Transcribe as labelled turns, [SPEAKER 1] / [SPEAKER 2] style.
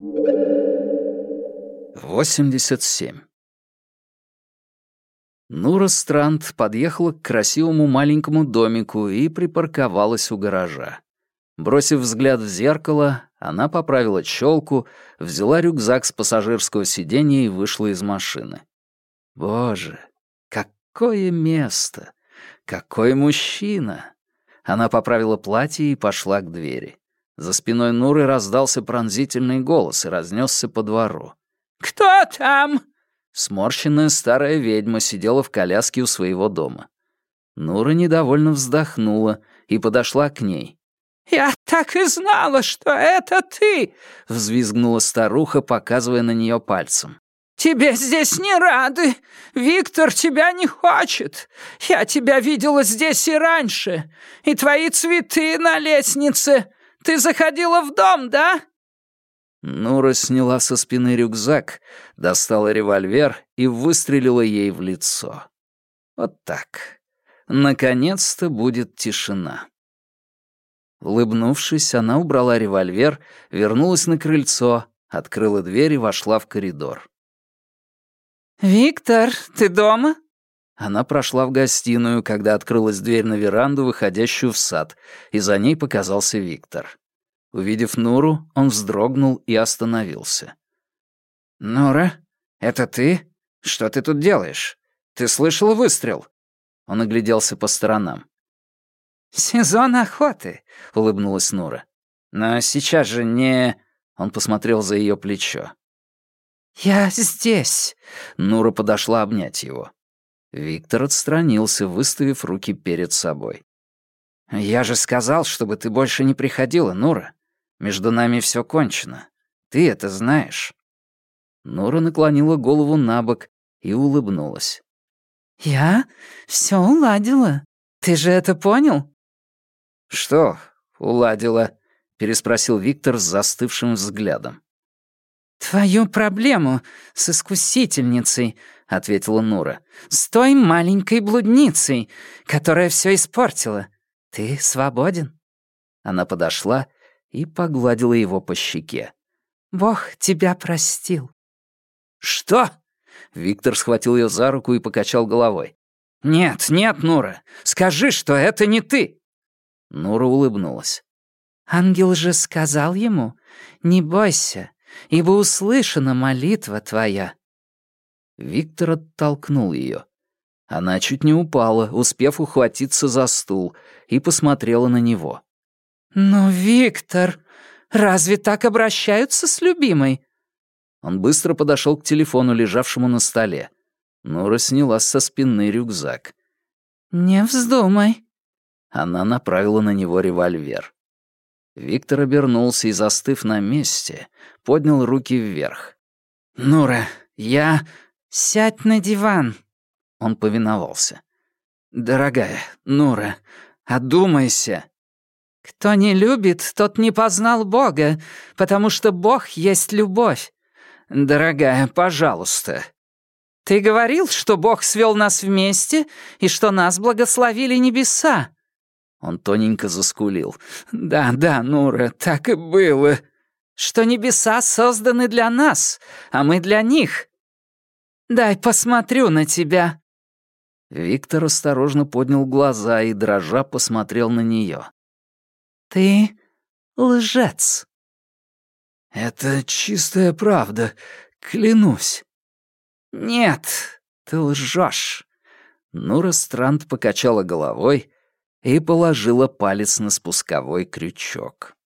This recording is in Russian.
[SPEAKER 1] 87. Нура Странт подъехала к красивому маленькому домику и припарковалась у гаража. Бросив взгляд в зеркало, она поправила челку, взяла рюкзак с пассажирского сиденья и вышла из машины. Боже, какое место! Какой мужчина! Она поправила платье и пошла к двери. За спиной Нуры раздался пронзительный голос и разнесся по двору.
[SPEAKER 2] «Кто там?»
[SPEAKER 1] Сморщенная старая ведьма сидела в коляске у своего дома. Нура недовольно вздохнула и подошла к ней.
[SPEAKER 2] «Я так и знала, что это ты!» — взвизгнула старуха, показывая на нее пальцем. «Тебе здесь не рады! Виктор тебя не хочет! Я тебя видела здесь и раньше! И твои цветы на лестнице! Ты заходила в дом, да?»
[SPEAKER 1] Нура сняла со спины рюкзак, достала револьвер и выстрелила ей в лицо. Вот так. Наконец-то будет тишина. Улыбнувшись, она убрала револьвер, вернулась на крыльцо, открыла дверь и вошла в коридор.
[SPEAKER 2] «Виктор, ты дома?»
[SPEAKER 1] Она прошла в гостиную, когда открылась дверь на веранду, выходящую в сад, и за ней показался Виктор. Увидев Нуру, он вздрогнул и остановился.
[SPEAKER 3] «Нура, это ты? Что ты тут делаешь? Ты слышала выстрел?»
[SPEAKER 1] Он огляделся по сторонам.
[SPEAKER 2] «Сезон охоты», — улыбнулась Нура.
[SPEAKER 3] «Но сейчас же не...» Он посмотрел за ее плечо.
[SPEAKER 2] «Я здесь!»
[SPEAKER 1] Нура подошла обнять его. Виктор отстранился, выставив руки перед собой.
[SPEAKER 3] «Я же сказал, чтобы ты больше не приходила, Нура. Между нами все кончено. Ты это знаешь».
[SPEAKER 1] Нора наклонила голову на бок и улыбнулась.
[SPEAKER 2] «Я все уладила. Ты же это понял?»
[SPEAKER 3] «Что уладила?» — переспросил Виктор с застывшим взглядом.
[SPEAKER 2] «Твою проблему с искусительницей», — ответила Нура. «С той маленькой блудницей, которая все испортила. Ты свободен».
[SPEAKER 1] Она подошла и погладила его по щеке.
[SPEAKER 2] «Бог тебя простил».
[SPEAKER 3] «Что?» — Виктор схватил ее за руку и покачал головой. «Нет, нет, Нура, скажи, что это не ты!»
[SPEAKER 1] Нура улыбнулась.
[SPEAKER 2] «Ангел же сказал ему, не бойся, ибо услышана молитва твоя».
[SPEAKER 1] Виктор оттолкнул ее. Она чуть не упала, успев ухватиться за стул, и посмотрела на него.
[SPEAKER 2] «Но, Виктор, разве так обращаются с любимой?»
[SPEAKER 1] Он быстро подошел к телефону, лежавшему на столе. Нура сняла со спины рюкзак.
[SPEAKER 2] «Не вздумай».
[SPEAKER 1] Она направила на него револьвер. Виктор обернулся и, застыв на месте, поднял руки вверх.
[SPEAKER 3] «Нура, я...»
[SPEAKER 2] «Сядь на диван».
[SPEAKER 1] Он повиновался.
[SPEAKER 3] «Дорогая, Нура, одумайся».
[SPEAKER 2] «Кто не любит, тот не познал Бога, потому что Бог есть любовь.
[SPEAKER 3] Дорогая, пожалуйста».
[SPEAKER 2] «Ты говорил, что Бог свел нас вместе и что нас благословили небеса?»
[SPEAKER 1] Он тоненько заскулил.
[SPEAKER 3] «Да, да, Нура, так и было».
[SPEAKER 2] «Что небеса созданы для нас, а мы для них. Дай посмотрю на тебя».
[SPEAKER 1] Виктор осторожно поднял глаза и, дрожа, посмотрел на нее.
[SPEAKER 2] «Ты лжец».
[SPEAKER 3] «Это чистая правда, клянусь».
[SPEAKER 2] «Нет, ты лжешь».
[SPEAKER 1] Нура Странт покачала головой и положила палец на спусковой крючок.